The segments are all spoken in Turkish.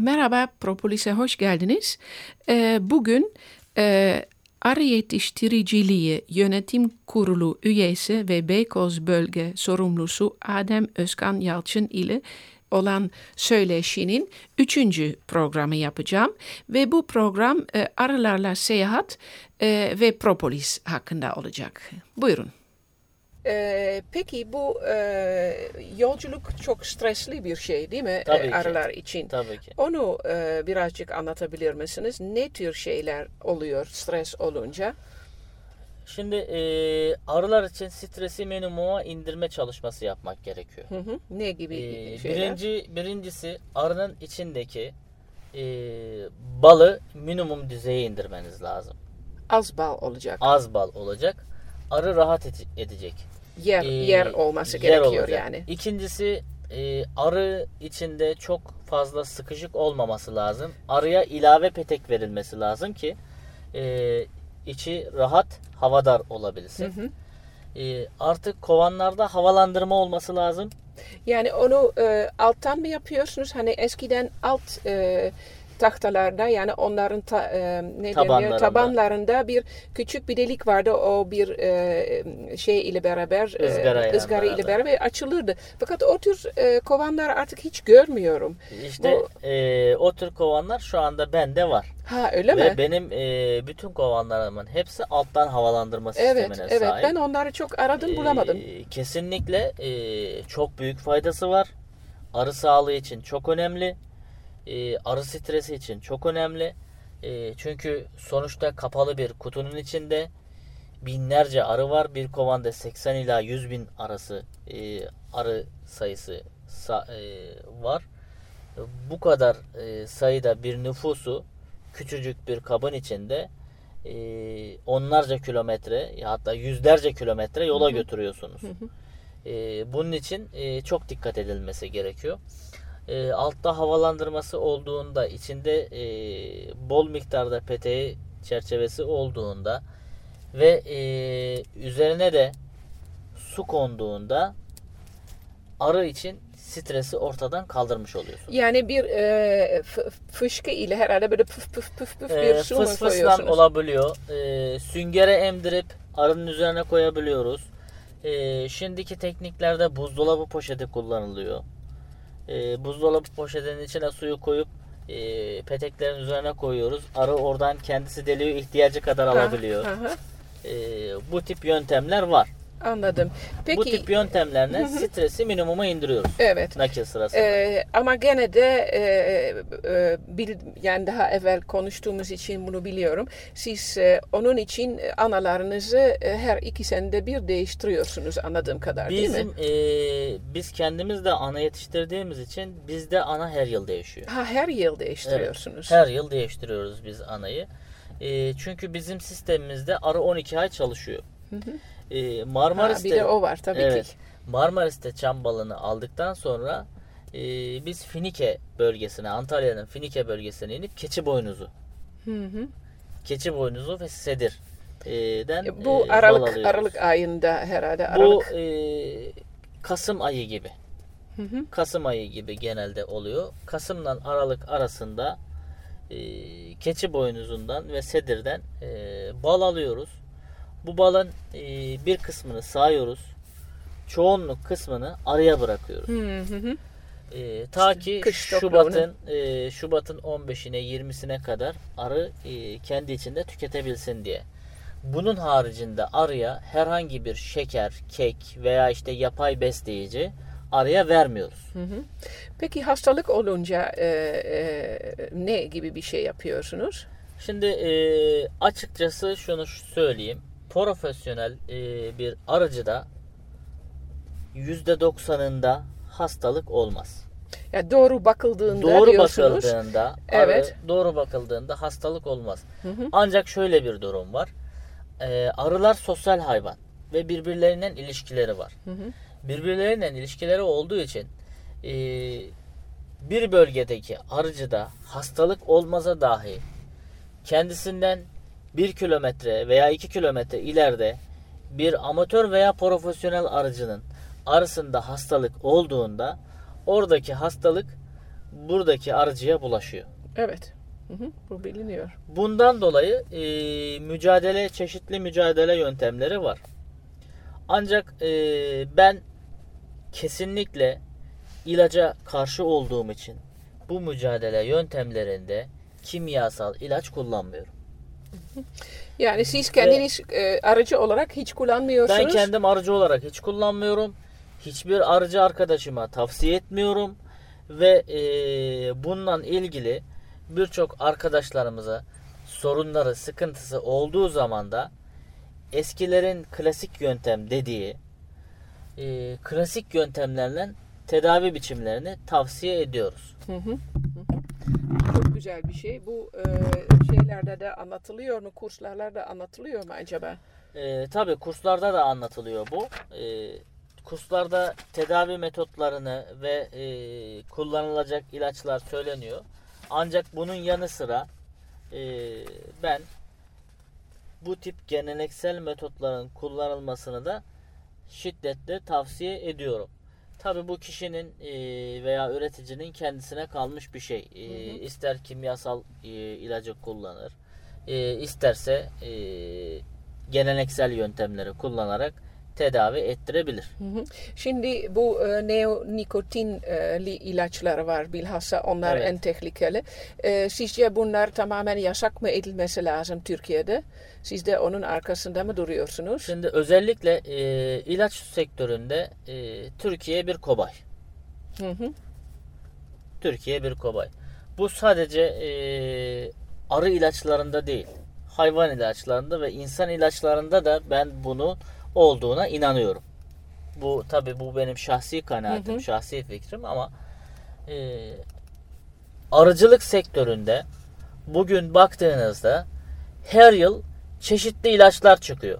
Merhaba Propolis'e hoş geldiniz. Ee, bugün e, arı yetiştiriciliği yönetim kurulu üyesi ve Beykoz bölge sorumlusu Adem Özkan Yalçın ile olan söyleşinin üçüncü programı yapacağım. Ve bu program e, arılarla seyahat e, ve propolis hakkında olacak. Buyurun. Ee, peki bu e, yolculuk çok stresli bir şey değil mi Tabii e, ki. arılar için? Tabii ki. Onu e, birazcık anlatabilir misiniz? Ne tür şeyler oluyor stres olunca? Şimdi e, arılar için stresi minimuma indirme çalışması yapmak gerekiyor. Hı hı. Ne gibi E, şeyler? birinci birincisi arının içindeki e, balı minimum düzeye indirmeniz lazım. Az bal olacak. Az bal olacak. Arı rahat ede- edecek. Yer E, yer olması yer gerekiyor olacak. yani. İkincisi e, arı içinde çok fazla sıkışık olmaması lazım. Arıya ilave petek verilmesi lazım ki e, içi rahat havadar olabilsin. Hı hı. E, artık kovanlarda havalandırma olması lazım. Yani onu e, alttan mı yapıyorsunuz? Hani eskiden alt e, tahtalarda yani onların ta, e, ne Tabanlarında. deniyor? tabanlarında bir küçük bir delik vardı. O bir e, şey ile beraber e, ızgara ile beraber. açılırdı. Fakat o tür e, kovanlar artık hiç görmüyorum. İşte e, o tür kovanlar şu anda bende var. Ha öyle Ve mi? benim e, bütün kovanlarımın hepsi alttan havalandırma Evet, sistemine evet. sahip. Ben onları çok aradım, bulamadım. Ee, kesinlikle e, çok büyük faydası var. Arı sağlığı için çok önemli. Ee, arı stresi için çok önemli. Ee, çünkü sonuçta kapalı bir kutunun içinde binlerce arı var. Bir kovanda 80 ila 100 bin arası e, arı sayısı sa- e, var. Bu kadar e, sayıda bir nüfusu küçücük bir kabın içinde e, onlarca kilometre ya hatta yüzlerce kilometre yola götürüyorsunuz. E, bunun için e, çok dikkat edilmesi gerekiyor. E, altta havalandırması olduğunda içinde e, bol miktarda peteği çerçevesi olduğunda ve e, üzerine de su konduğunda arı için stresi ortadan kaldırmış oluyorsunuz. Yani bir e, fışkı ile herhalde böyle püf püf püf püf bir Ee, su mu fıs fıslan koyuyorsunuz? olabiliyor. Ee, süngere emdirip arının üzerine koyabiliyoruz. Ee, şimdiki tekniklerde buzdolabı poşeti kullanılıyor. Ee, buzdolabı poşetinin içine suyu koyup e, peteklerin üzerine koyuyoruz. Arı oradan kendisi deliyor, ihtiyacı kadar alabiliyor. Ee, bu tip yöntemler var. Anladım. Peki bu tip yöntemlerle stresi minimuma indiriyoruz. evet. Nakil sırasında. Ee, ama gene de e, e, bil, yani daha evvel konuştuğumuz için bunu biliyorum. Siz e, onun için analarınızı e, her iki senede bir değiştiriyorsunuz anladığım kadar değil mi? Bizim e, biz kendimiz de ana yetiştirdiğimiz için bizde ana her yıl değişiyor. Ha her yıl değiştiriyorsunuz. Her yıl değiştiriyoruz biz anayı. E, çünkü bizim sistemimizde arı 12 ay çalışıyor. E, Ha, Marmaris'te bir de o var tabii evet, ki. Marmaris'te çam balını aldıktan sonra e, biz Finike bölgesine, Antalya'nın Finike bölgesine inip keçi boynuzu, Hı hı. keçi boynuzu ve sedir e, den Bu e, Aralık. Aralık ayında herhalde Bu Aralık. e, Kasım ayı gibi. Hı hı. Kasım ayı gibi genelde oluyor. Kasım'dan Aralık arasında e, keçi boynuzundan ve sedirden e, bal alıyoruz. Bu balın e, bir kısmını sağıyoruz. Çoğunluk kısmını arıya bırakıyoruz. Hı. E, ta ki kış Şubat'ın e, Şubat'ın 15'ine 20'sine kadar arı e, kendi içinde tüketebilsin diye. Bunun haricinde arıya herhangi bir şeker, kek veya işte yapay besleyici arıya vermiyoruz. Hı hı. Peki hastalık olunca e, e, ne gibi bir şey yapıyorsunuz? Şimdi e, açıkçası şunu söyleyeyim. Profesyonel e, bir arıcıda %90'ında hastalık olmaz. Ya doğru bakıldığında Doğru diyorsunuz. bakıldığında Evet. arı, doğru bakıldığında hastalık olmaz. Ancak şöyle bir durum var. E, arılar sosyal hayvan ve birbirlerinden ilişkileri var. Birbirlerinden ilişkileri olduğu için e, bir bölgedeki arıcıda hastalık olmaza dahi kendisinden bir kilometre veya iki kilometre ileride bir amatör veya profesyonel arıcının arısında hastalık olduğunda oradaki hastalık buradaki arıcıya bulaşıyor. Evet. Hı hı, bu biliniyor. Bundan dolayı e, mücadele çeşitli mücadele yöntemleri var. Ancak e, ben kesinlikle ilaca karşı olduğum için bu mücadele yöntemlerinde kimyasal ilaç kullanmıyorum. Yani siz kendiniz e, aracı olarak hiç kullanmıyorsunuz. Ben kendim arıcı olarak hiç kullanmıyorum. Hiçbir arıcı arkadaşıma tavsiye etmiyorum ve e, bununla ilgili birçok arkadaşlarımıza sorunları, sıkıntısı olduğu zaman da eskilerin klasik yöntem dediği e, klasik yöntemlerle tedavi biçimlerini tavsiye ediyoruz. Hı hı. Güzel bir şey. Bu e, şeylerde de anlatılıyor mu? Kurslarda da anlatılıyor mu acaba? E, tabii kurslarda da anlatılıyor bu. E, kurslarda tedavi metotlarını ve e, kullanılacak ilaçlar söyleniyor. Ancak bunun yanı sıra e, ben bu tip geleneksel metotların kullanılmasını da şiddetle tavsiye ediyorum. Tabi bu kişinin e, veya üreticinin kendisine kalmış bir şey. E, Hı hı. İster kimyasal e, ilacı kullanır, isterse geleneksel yöntemleri kullanarak tedavi ettirebilir. Şimdi bu e, neonikotin e, ilaçları var bilhassa onlar Evet. en tehlikeli. E, sizce bunlar tamamen yasak mı edilmesi lazım Türkiye'de? Siz de onun arkasında mı duruyorsunuz? Şimdi özellikle e, ilaç sektöründe e, Türkiye bir kobay. Hı hı. Türkiye bir kobay. Bu sadece e, arı ilaçlarında değil, hayvan ilaçlarında ve insan ilaçlarında da ben bunu olduğuna inanıyorum. Bu tabi bu benim şahsi kanaatim, Hı hı. şahsi fikrim ama e, arıcılık sektöründe bugün baktığınızda her yıl çeşitli ilaçlar çıkıyor.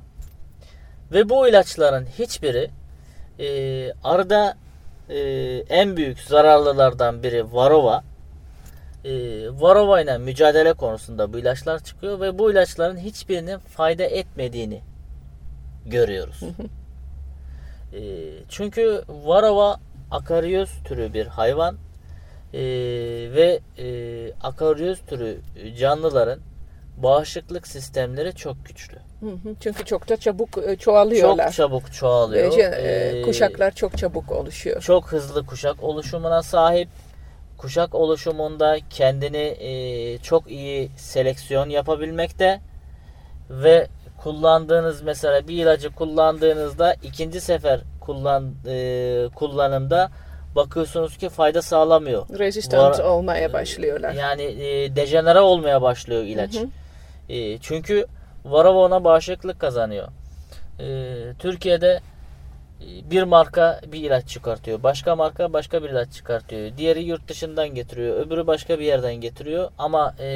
Ve bu ilaçların hiçbiri e, arıda e, en büyük zararlılardan biri varova. E, varova ile mücadele konusunda bu ilaçlar çıkıyor ve bu ilaçların hiçbirinin fayda etmediğini görüyoruz. E, çünkü varova akaryöz türü bir hayvan e, ve e, akaryöz türü canlıların bağışıklık sistemleri çok güçlü. Çünkü çok da çabuk e, çoğalıyorlar. Çok çabuk çoğalıyor. Böylece, e, Ee, kuşaklar çok çabuk oluşuyor. çok hızlı kuşak oluşumuna sahip. Kuşak oluşumunda kendini e, çok iyi seleksiyon yapabilmekte ve kullandığınız mesela bir ilacı kullandığınızda ikinci sefer kullan e, kullanımda bakıyorsunuz ki fayda sağlamıyor. Rezistant Var- olmaya başlıyorlar. Yani e, dejenere olmaya başlıyor ilaç. Hı hı. E, çünkü varava ona bağışıklık kazanıyor. E, Türkiye'de e, bir marka bir ilaç çıkartıyor. Başka marka başka bir ilaç çıkartıyor. Diğeri yurt dışından getiriyor. Öbürü başka bir yerden getiriyor. Ama e,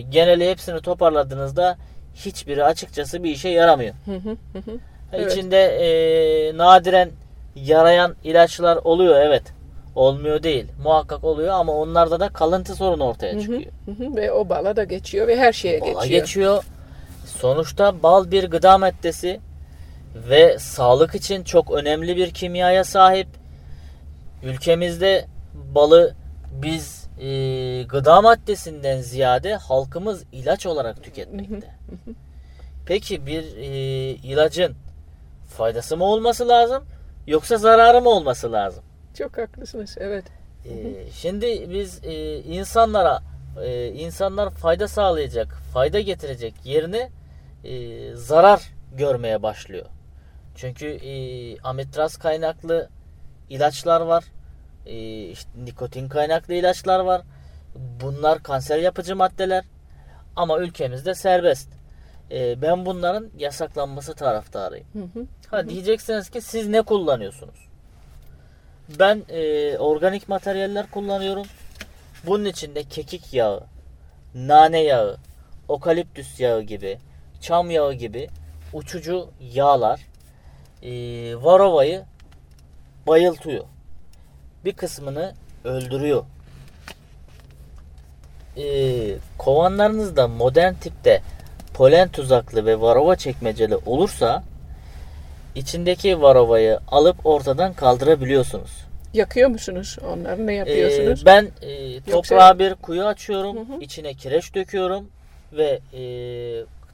geneli hepsini toparladığınızda hiçbiri açıkçası bir işe yaramıyor. Hı hı, hı hı. Evet. İçinde e, nadiren yarayan ilaçlar oluyor evet. Olmuyor değil. Muhakkak oluyor ama onlarda da kalıntı sorunu ortaya çıkıyor. hı hı. Ve o bala da geçiyor ve her şeye Bala geçiyor. geçiyor. Sonuçta bal bir gıda maddesi ve sağlık için çok önemli bir kimyaya sahip. Ülkemizde balı biz e, gıda maddesinden ziyade halkımız ilaç olarak tüketmekte. Peki bir e, ilacın faydası mı olması lazım yoksa zararı mı olması lazım? Çok haklısınız. Evet. Ee, şimdi biz e, insanlara e, insanlar fayda sağlayacak, fayda getirecek yerine e, zarar görmeye başlıyor. Çünkü e, amitraz kaynaklı ilaçlar var. E, işte nikotin kaynaklı ilaçlar var. Bunlar kanser yapıcı maddeler. Ama ülkemizde serbest. E, ben bunların yasaklanması taraftarıyım. Hı hı. Ha diyeceksiniz ki siz ne kullanıyorsunuz? Ben e, organik materyaller kullanıyorum. Bunun içinde kekik yağı, nane yağı, okaliptüs yağı gibi, çam yağı gibi uçucu yağlar e, varovayı bayıltıyor. Bir kısmını öldürüyor. E, kovanlarınızda modern tipte polen tuzaklı ve varova çekmeceli olursa içindeki varovayı alıp ortadan kaldırabiliyorsunuz. Yakıyor musunuz onları? Ne yapıyorsunuz? Ee, ben e, toprağa bir kuyu açıyorum. Hı hı. içine kireç döküyorum ve e,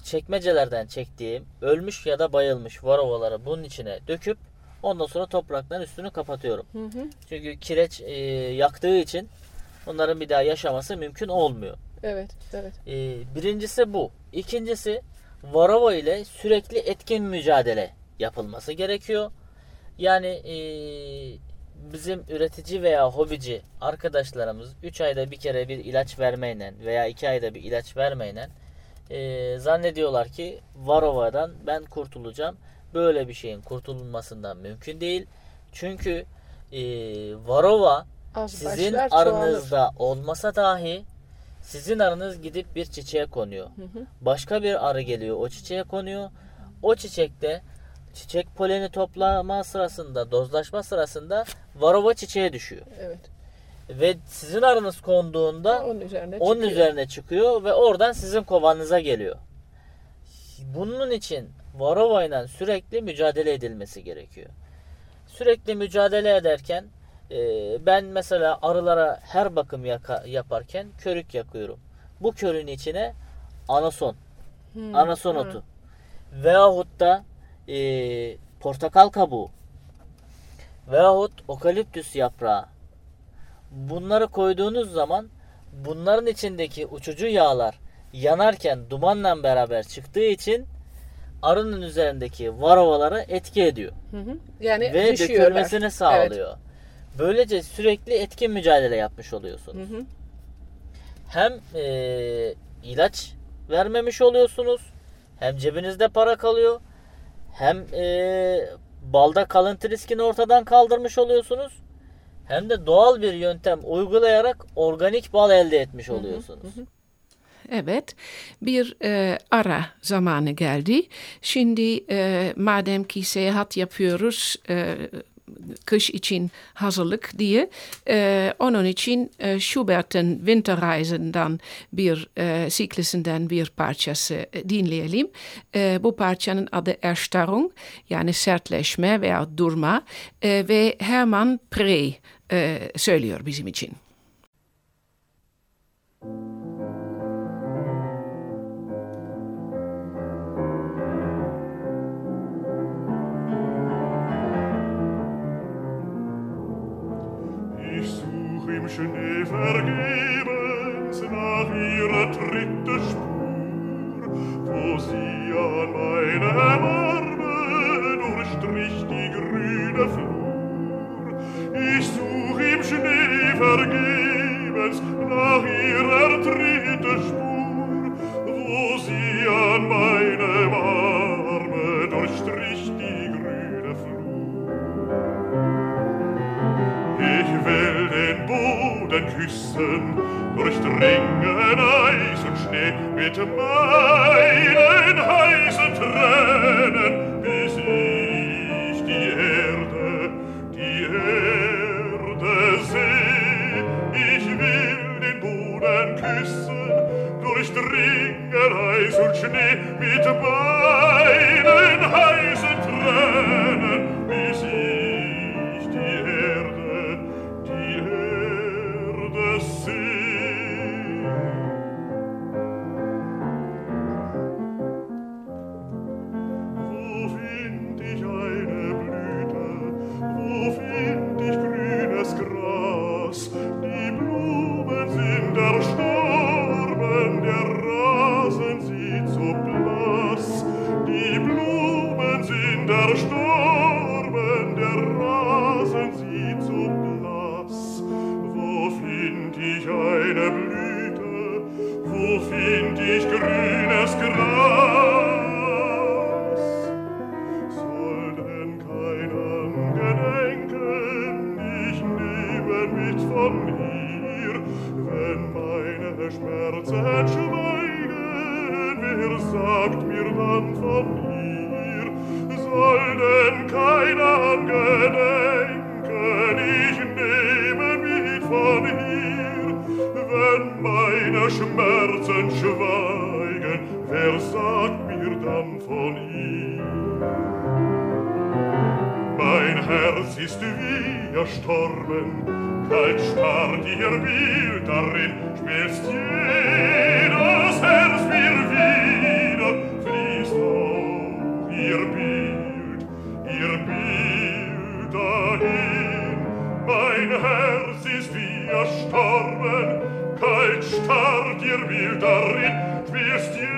çekmecelerden çektiğim ölmüş ya da bayılmış varovaları bunun içine döküp ondan sonra topraktan üstünü kapatıyorum. Hı hı. Çünkü kireç e, yaktığı için onların bir daha yaşaması mümkün olmuyor. Evet, evet. E, birincisi bu. İkincisi varova ile sürekli etkin mücadele yapılması gerekiyor. Yani e, bizim üretici veya hobici arkadaşlarımız 3 ayda bir kere bir ilaç vermeyle veya 2 ayda bir ilaç vermeyle e, zannediyorlar ki varovadan ben kurtulacağım. Böyle bir şeyin kurtulmasından mümkün değil. Çünkü e, varova Az sizin başlar, çoğalır. aranızda olmasa dahi sizin aranız gidip bir çiçeğe konuyor. Hı hı. Başka bir arı geliyor o çiçeğe konuyor. O çiçekte çiçek poleni toplama sırasında, dozlaşma sırasında varova çiçeğe düşüyor. Evet. Ve sizin arınız konduğunda Onun üzerine onun çıkıyor. üzerine çıkıyor ve oradan sizin kovanınıza geliyor. Bunun için varova ile sürekli mücadele edilmesi gerekiyor. Sürekli mücadele ederken e, ben mesela arılara her bakım yaka- yaparken körük yakıyorum. Bu körün içine anason, Hmm, anason hı. otu veyahut da e, portakal kabuğu veyahut okaliptüs yaprağı bunları koyduğunuz zaman bunların içindeki uçucu yağlar yanarken dumanla beraber çıktığı için arının üzerindeki varovalara etki ediyor Hı hı. Yani ve düşüyorlar. dökülmesini sağlıyor. Böylece sürekli etkin mücadele yapmış oluyorsunuz. Hı hı. Hem e, ilaç vermemiş oluyorsunuz, hem cebinizde para kalıyor, hem e, balda kalıntı riskini ortadan kaldırmış oluyorsunuz, hem de doğal bir yöntem uygulayarak organik bal elde etmiş oluyorsunuz. Evet, bir e, ara zamanı geldi. Şimdi e, madem ki seyahat yapıyoruz, e, kış için hazırlık diye, e, onun için e, Schubert'in Winterreisen'dan bir e, siklisinden bir parçası e, dinleyelim. E, bu parçanın adı Erstarrung, yani sertleşme veya durma e, ve Herman Prey e, söylüyor bizim için. Ich im Schnee vergebens nach ihrer dritte Spur, wo sie an meinem Arme durchstrich die grüne Flur. Ich such im Schnee vergebens nach ihrer dritte Spur, wo sie an meinem Küssen durchdringen Eis und Schnee mit meinen heißen Tränen. Dann von ihr? Mein Herz ist wie erstorben, kalt starrt ihr Bild darin, schmilzt jedes Herz mir wieder, fließt auf ihr Bild, ihr Bild dahin. Mein Herz ist wie erstorben, kalt starrt ihr Bild darin, schmilzt jedes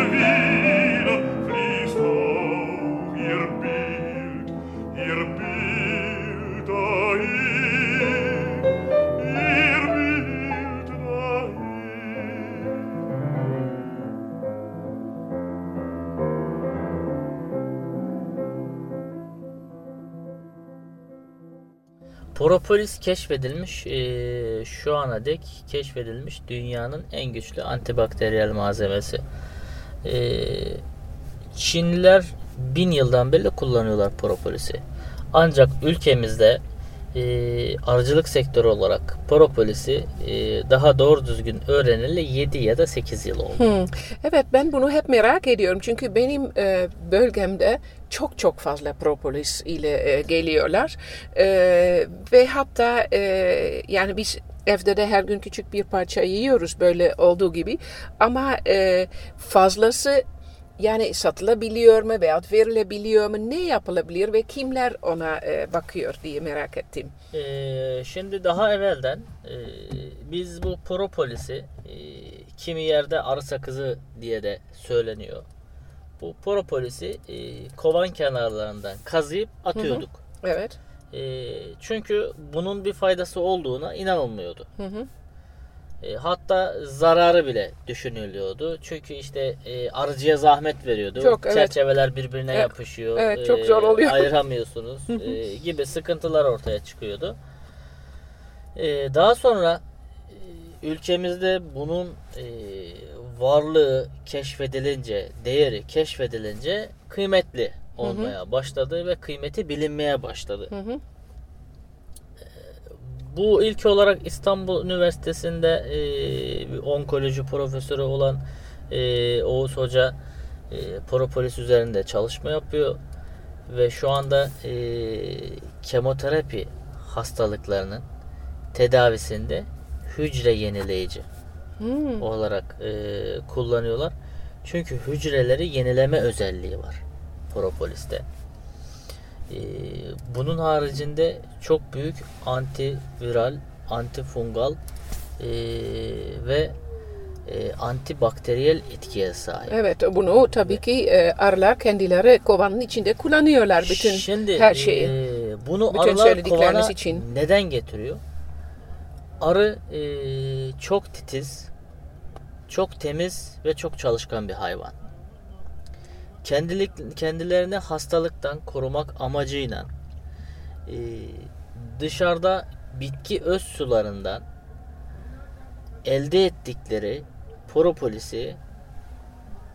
Propolis keşfedilmiş, eee, şu ana dek keşfedilmiş dünyanın en güçlü antibakteriyel malzemesi. Eee, Çinliler bin yıldan beri kullanıyorlar propolisi. Ancak ülkemizde eee, arıcılık sektörü olarak propolis'i eee, daha doğru düzgün öğreneli 7 ya da 8 yıl oldu. Hmm. Evet ben bunu hep merak ediyorum çünkü benim e, bölgemde çok çok fazla propolis ile e, geliyorlar E, ve hatta e, yani biz evde de her gün küçük bir parça yiyoruz böyle olduğu gibi ama e, fazlası yani satılabiliyor mu veyahut verilebiliyor mu ne yapılabilir ve kimler ona e, bakıyor diye merak ettim. Ee, şimdi daha evvelden e, biz bu propolis'i e, kimi yerde arı sakızı diye de söyleniyor. Bu propolis'i e, kovan kenarlarından kazıyıp atıyorduk. Evet. E, çünkü bunun bir faydası olduğuna inanılmıyordu. Hı hı. E, hatta zararı bile düşünülüyordu. Çünkü işte e, arıcıya zahmet veriyordu. Çok, evet. Çerçeveler birbirine Evet, yapışıyor. evet, çok zor oluyor. Ayıramıyorsunuz e, gibi sıkıntılar ortaya çıkıyordu. E, daha sonra e, ülkemizde bunun e, varlığı keşfedilince, değeri keşfedilince kıymetli olmaya başladı ve kıymeti bilinmeye başladı. Hı hı. Bu ilk olarak İstanbul Üniversitesi'nde e, bir onkoloji profesörü olan e, Oğuz Hoca e, propolis üzerinde çalışma yapıyor ve şu anda e, kemoterapi hastalıklarının tedavisinde hücre yenileyici Hmm. olarak e, kullanıyorlar. Çünkü hücreleri yenileme özelliği var propoliste. E, bunun haricinde çok büyük antiviral, antifungal e, ve e, antibakteriyel etkiye sahip. Evet bunu tabii ki e, arılar kendileri kovanın içinde kullanıyorlar bütün Şimdi her şeyi. e, bunu Bütün arılar kovana için. neden getiriyor? Arı e, çok titiz, çok temiz ve çok çalışkan bir hayvan. Kendilik, kendilerini hastalıktan korumak amacıyla e, dışarıda bitki öz sularından elde ettikleri propolis'i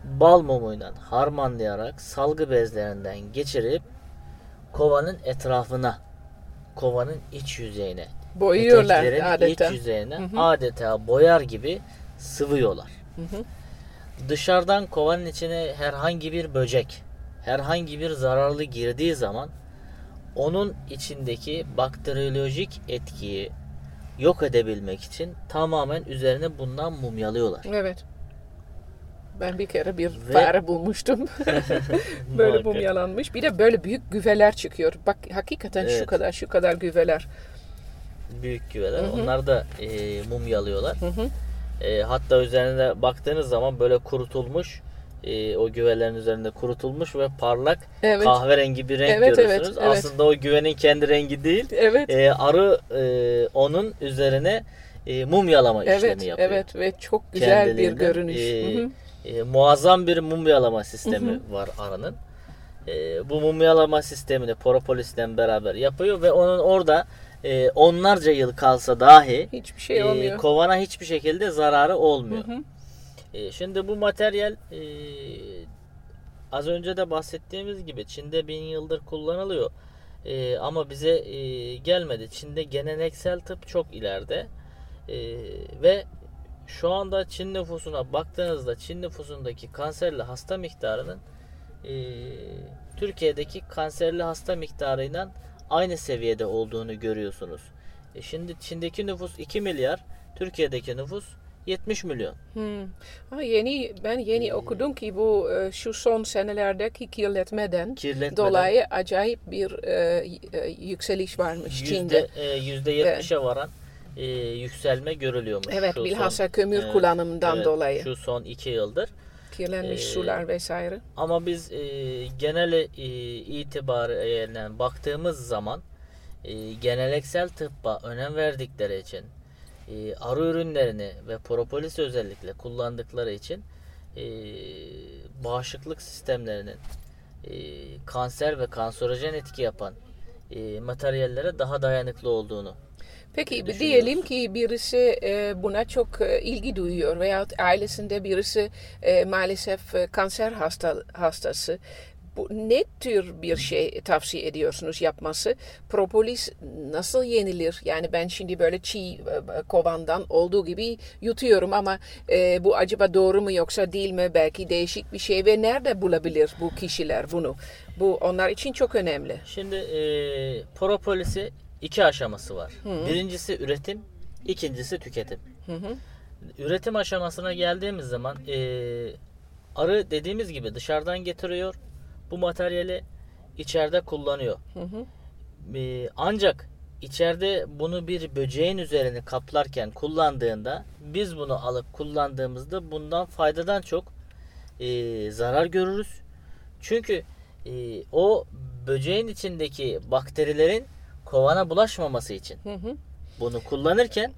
bal mumuyla harmanlayarak salgı bezlerinden geçirip kovanın etrafına, kovanın iç yüzeyine, boyuyorlar adeta. iç yüzeyine adeta boyar gibi sıvıyorlar. Dışarıdan kovanın içine herhangi bir böcek, herhangi bir zararlı girdiği zaman onun içindeki bakteriyolojik etkiyi yok edebilmek için tamamen üzerine bundan mumyalıyorlar. Evet. Ben bir kere bir Ve- fare bulmuştum. böyle mumyalanmış. Bir de böyle büyük güveler çıkıyor. Bak hakikaten şu Evet. kadar şu kadar güveler. Büyük güveler. Onlar da e, mumyalıyorlar. E, hatta üzerine baktığınız zaman böyle kurutulmuş e, o güvelerin üzerinde kurutulmuş ve parlak Evet. kahverengi bir renk Evet, evet, görürsünüz. evet. Aslında o güvenin kendi rengi değil. Evet. E, arı e, onun üzerine e, mumyalama işlemi evet, yapıyor. evet ve çok güzel bir görünüş. e, e, muazzam bir mumyalama sistemi var arının. E, bu mumyalama sistemini propolisle beraber yapıyor ve onun orada e, onlarca yıl kalsa dahi Hiçbir şey e, olmuyor. kovana hiçbir şekilde zararı olmuyor. Hı hı. E, şimdi bu materyal e, az önce de bahsettiğimiz gibi Çin'de bin yıldır kullanılıyor. E, ama bize e, gelmedi. Çin'de geleneksel tıp çok ileride. E, ve şu anda Çin nüfusuna baktığınızda Çin nüfusundaki kanserli hasta miktarının e, Türkiye'deki kanserli hasta miktarıyla aynı seviyede olduğunu görüyorsunuz. E şimdi Çin'deki nüfus 2 milyar, Türkiye'deki nüfus 70 milyon. Hmm. Ha, yeni ben yeni okudum ki bu e, şu son senelerdeki kirletmeden, Kirletmeden. dolayı acayip bir e, e, yükseliş varmış Çin'de. Yüzde, e, yüzde 70'e varan e, yükselme görülüyormuş. Evet, bilhassa kömür evet, kullanımından evet, dolayı. Şu son 2 yıldır. Kirlenmiş e, sular vesaire. Ama biz e, genel e, itibariyle baktığımız zaman e, geneleksel tıbba önem verdikleri için e, arı ürünlerini ve propolis özellikle kullandıkları için e, bağışıklık sistemlerinin e, kanser ve kanserojen etki yapan e, materyallere daha dayanıklı olduğunu Peki diyelim ki birisi e, buna çok e, ilgi duyuyor veyahut ailesinde birisi e, maalesef kanser hasta, hastası. Bu ne tür bir şey tavsiye ediyorsunuz yapması? Propolis nasıl yenilir? Yani ben şimdi böyle çiğ kovandan olduğu gibi yutuyorum ama e, bu acaba doğru mu yoksa değil mi? Belki değişik bir şey ve nerede bulabilir bu kişiler bunu? Bu onlar için çok önemli. Şimdi e, propolis'i iki aşaması var. Birincisi üretim, ikincisi tüketim. Üretim aşamasına geldiğimiz zaman e, arı dediğimiz gibi dışarıdan getiriyor. Bu materyali içeride kullanıyor. E, ancak içeride bunu bir böceğin üzerini kaplarken kullandığında biz bunu alıp kullandığımızda bundan faydadan çok e, zarar görürüz. Çünkü e, o böceğin içindeki bakterilerin kovana bulaşmaması için bunu kullanırken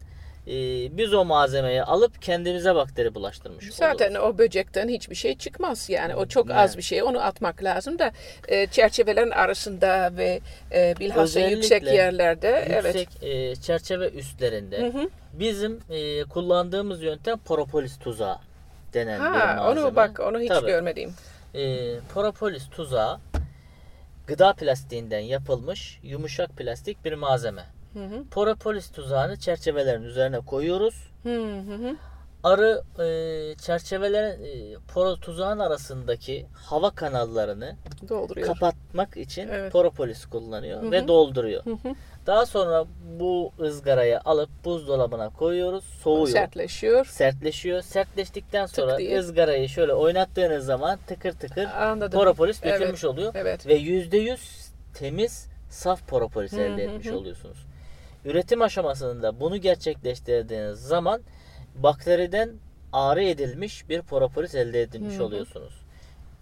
e, biz o malzemeyi alıp kendimize bakteri bulaştırmış Zaten oluruz. o böcekten hiçbir şey çıkmaz yani o çok Yani. az bir şey onu atmak lazım da e, çerçevelerin arasında ve e, bilhassa Özellikle yüksek yerlerde evet Yüksek e, çerçeve üstlerinde bizim e, kullandığımız yöntem propolis tuzağı denen bir ha malzeme. onu bak onu hiç Tabii. görmedim. E, propolis tuzağı gıda plastiğinden yapılmış yumuşak plastik bir malzeme. Propolis tuzağını çerçevelerin üzerine koyuyoruz. Hı hı hı. Arı e, çerçevelerin e, poro tuzağın arasındaki hava kanallarını Dolduruyor. kapatmak için Evet. propolis kullanıyor ve dolduruyor. Daha sonra bu ızgarayı alıp buzdolabına koyuyoruz. Soğuyor. Sertleşiyor. Sertleşiyor. Sertleştikten sonra diye. ızgarayı şöyle oynattığınız zaman tıkır tıkır Anladım. propolis Evet, dökülmüş oluyor. evet. Ve %100 temiz saf propolis elde etmiş oluyorsunuz. Üretim aşamasında bunu gerçekleştirdiğiniz zaman bakteriden ağrı edilmiş bir propolis elde edilmiş oluyorsunuz.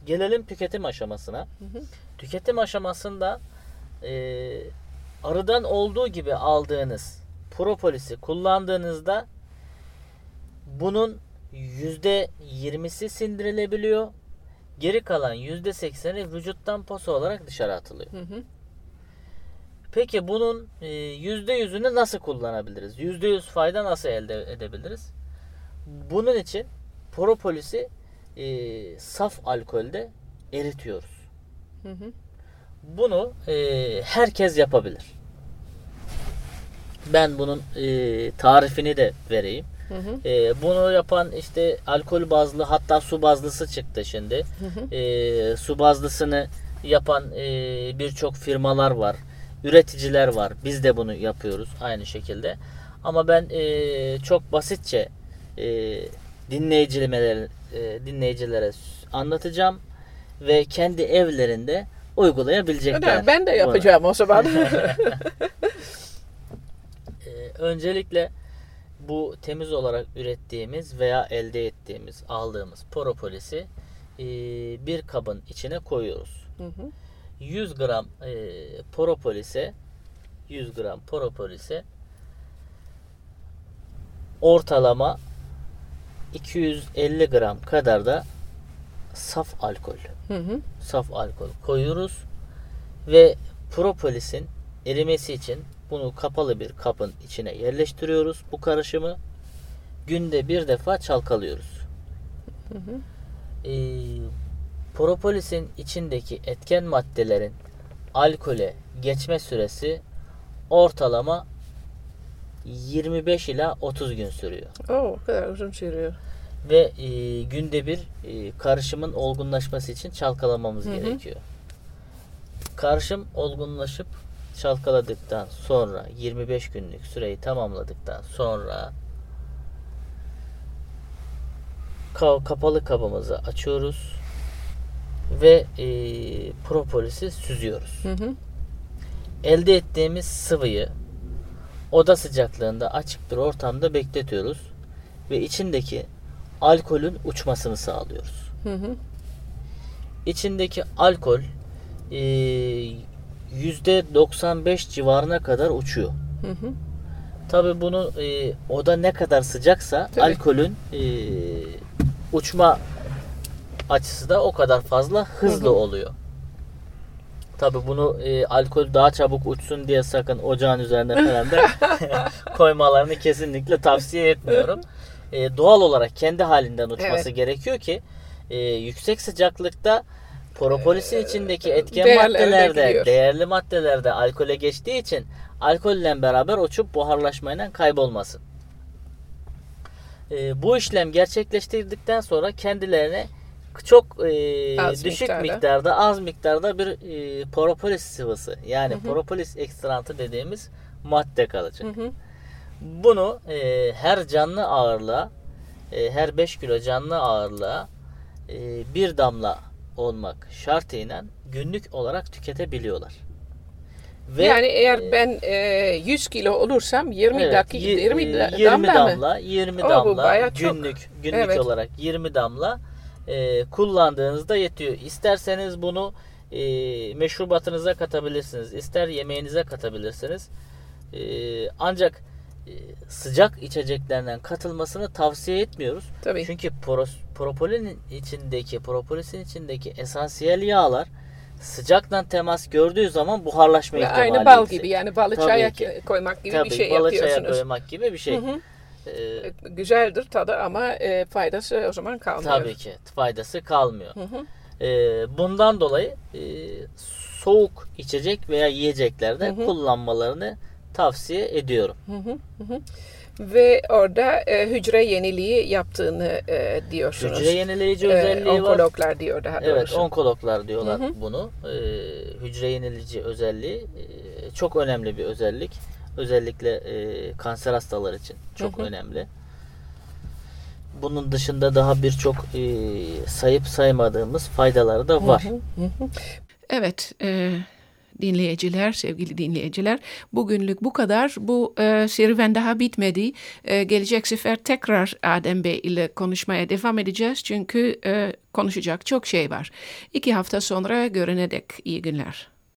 Gelelim tüketim aşamasına. Tüketim aşamasında e, arıdan olduğu gibi aldığınız propolisi kullandığınızda bunun %20'si sindirilebiliyor. Geri kalan %80'i vücuttan posa olarak dışarı atılıyor. Peki bunun e, %100'ünü nasıl kullanabiliriz? %100 fayda nasıl elde edebiliriz? Bunun için propolisi e, saf alkolde eritiyoruz. Bunu e, herkes yapabilir. Ben bunun e, tarifini de vereyim. E, bunu yapan işte alkol bazlı hatta su bazlısı çıktı şimdi. E, su bazlısını yapan e, birçok firmalar var. Üreticiler var. Biz de bunu yapıyoruz aynı şekilde. Ama ben e, çok basitçe e, dinleyicilere, e, dinleyicilere anlatacağım ve kendi evlerinde uygulayabilecekler. Ben de bunu. yapacağım o zaman. Ee, öncelikle bu temiz olarak ürettiğimiz veya elde ettiğimiz, aldığımız propolis'i e, bir kabın içine koyuyoruz. 100 gram e, propolis'e 100 gram propolis'e ortalama 250 gram kadar da saf alkol. Saf alkol koyuyoruz ve propolisin erimesi için bunu kapalı bir kabın içine yerleştiriyoruz bu karışımı. Günde bir defa çalkalıyoruz. Ee, propolisin içindeki etken maddelerin alkole geçme süresi ortalama 25 ila 30 gün sürüyor. oh, o kadar uzun sürüyor. Ve e, günde bir e, karışımın olgunlaşması için çalkalamamız gerekiyor. karışım olgunlaşıp çalkaladıktan sonra 25 günlük süreyi tamamladıktan sonra ka- kapalı kabımızı açıyoruz ve e, propolisi süzüyoruz. Hı hı. Elde ettiğimiz sıvıyı oda sıcaklığında açık bir ortamda bekletiyoruz ve içindeki alkolün uçmasını sağlıyoruz. Hı hı. İçindeki alkol e, %95 civarına kadar uçuyor. Hı hı. Tabi bunu e, oda ne kadar sıcaksa Tabii. alkolün e, uçma açısı da o kadar fazla hızlı oluyor. Tabi bunu e, alkol daha çabuk uçsun diye sakın ocağın üzerine falan da koymalarını kesinlikle tavsiye etmiyorum. E, doğal olarak kendi halinden uçması Evet. gerekiyor ki e, yüksek sıcaklıkta propolisin içindeki etken değerlerine maddelerde, değerli maddelerde alkole geçtiği için alkolle beraber uçup buharlaşmayla kaybolmasın. E, bu işlem gerçekleştirdikten sonra kendilerine çok e, Az düşük miktarda. miktarda. az miktarda bir e, propolis sıvısı yani propolis ekstrantı dediğimiz madde kalacak. Hı hı. Bunu e, her canlı ağırlığa e, her 5 kilo canlı ağırlığa e, bir damla olmak şartıyla günlük olarak tüketebiliyorlar. Ve yani eğer e, ben e, 100 kilo olursam 20 Evet, dakika yi- 20, e, da- 20 damla, mı? damla, 20 Oo, damla bayağı çok. günlük günlük Evet. olarak 20 damla e, kullandığınızda yetiyor. İsterseniz bunu e, meşrubatınıza katabilirsiniz. ister yemeğinize katabilirsiniz. E, ancak sıcak içeceklerden katılmasını tavsiye etmiyoruz. Tabii. Çünkü poros, propolinin içindeki, propolisin içindeki esansiyel yağlar sıcakla temas gördüğü zaman buharlaşma ihtimali Aynı bal yüksek. gibi yani balı Tabii çaya ki. koymak gibi Tabii bir şey balı çaya yapıyorsunuz. koymak gibi bir şey. Hı hı. Ee, Güzeldir tadı ama e, faydası o zaman kalmıyor. tabii ki faydası kalmıyor. Hı hı. Ee, bundan dolayı e, soğuk içecek veya yiyeceklerde Hı hı. kullanmalarını tavsiye ediyorum. Ve orada e, hücre yeniliği yaptığını e, diyorsunuz. Hücre yenileyici E, özelliği var. onkologlar diyor daha Evet, doğrusu. onkologlar diyorlar Hı hı. bunu. Ee, hücre yenileyici özelliği e, çok önemli bir özellik. Özellikle e, kanser hastaları için çok Hı hı. önemli. Bunun dışında daha birçok e, sayıp saymadığımız faydaları da var. Evet, e, dinleyiciler, sevgili dinleyiciler, bugünlük bu kadar. Bu e, serüven daha bitmedi. E, gelecek sefer tekrar Adem Bey ile konuşmaya devam edeceğiz çünkü e, konuşacak çok şey var. İki hafta sonra görene dek iyi günler.